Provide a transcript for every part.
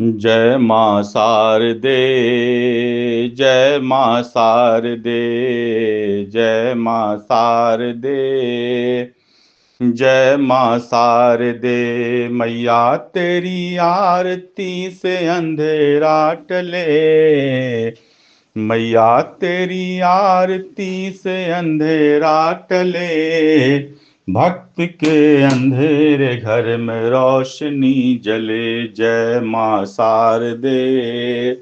जय माँ शारदे जय माँ शारदे जय माँ शारदे जय माँ शारदे मैया तेरी आरती से अंधेरा टले, मैया तेरी आरती से अंधेरा टले। भक्त के अंधेरे घर में रोशनी जले। जय माँ शारदे,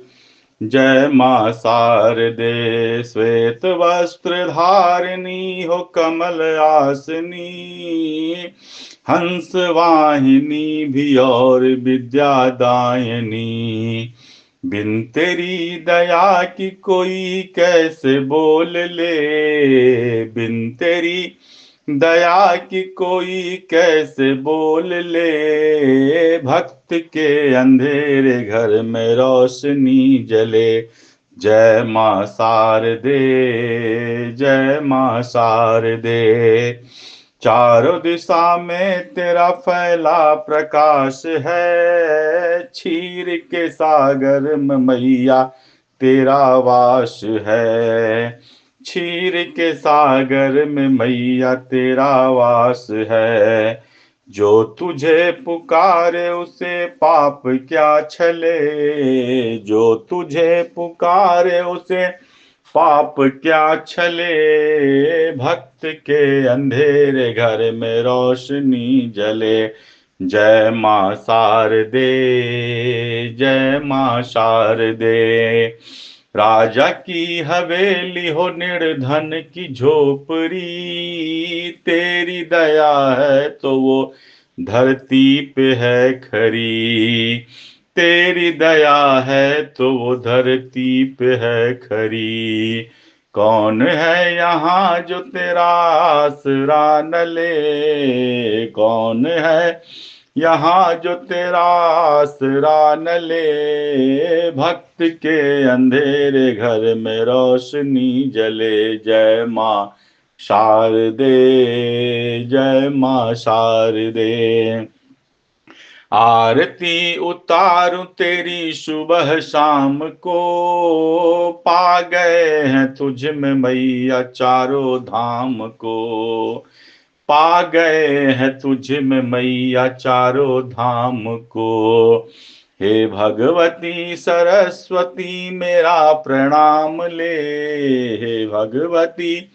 जय माँ शारदे। श्वेत वस्त्र धारिणी हो कमल आसनी, हंस वाहिनी भी और विद्या दायनी। बिन तेरी दया की कोई कैसे बोल ले? बिन तेरी दया की कोई कैसे बोल ले? भक्त के अंधेरे घर में रोशनी जले। जय माँ शारदे जय माँ शारदे चारों दिशा में तेरा फैला प्रकाश है। क्षीर के सागर में मैया तेरा वास है। क्षीर के सागर में मैया तेरा वास है। जो तुझे पुकारे उसे पाप क्या छले? जो तुझे पुकारे उसे पाप क्या छले? भक्त के अंधेरे घर में रोशनी जले। जय माँ शारदे, जय माँ शारदे। राजा की हवेली हो निर्धन की झोपड़ी, तेरी दया है तो वो धरती पे है खरी। तेरी दया है तो वो धरती पे है खरी। कौन है यहाँ जो तेरा आसरा न ले? कौन है यहाँ जो तेरा आसरा न ले, भक्त के अंधेरे घर में रोशनी जले। जय माँ शारदे जय माँ शारदे आरती उतारू तेरी सुबह शाम को, पा गए हैं तुझ में मैया चारों धाम को। पा गए हैं तुझ में मैया चारों धाम को। हे भगवती सरस्वती, मेरा प्रणाम ले। हे भगवती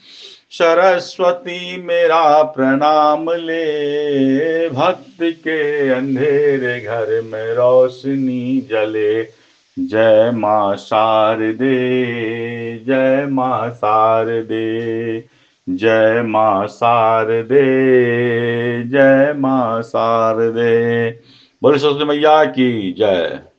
सरस्वती, मेरा प्रणाम ले। भक्त के अंधेरे घर में रोशनी जले। जय माँ शारदे, जय माँ शारदे। जय माँ शारदे जय माँ शारदे। बोले सरस्वती मैया की जय।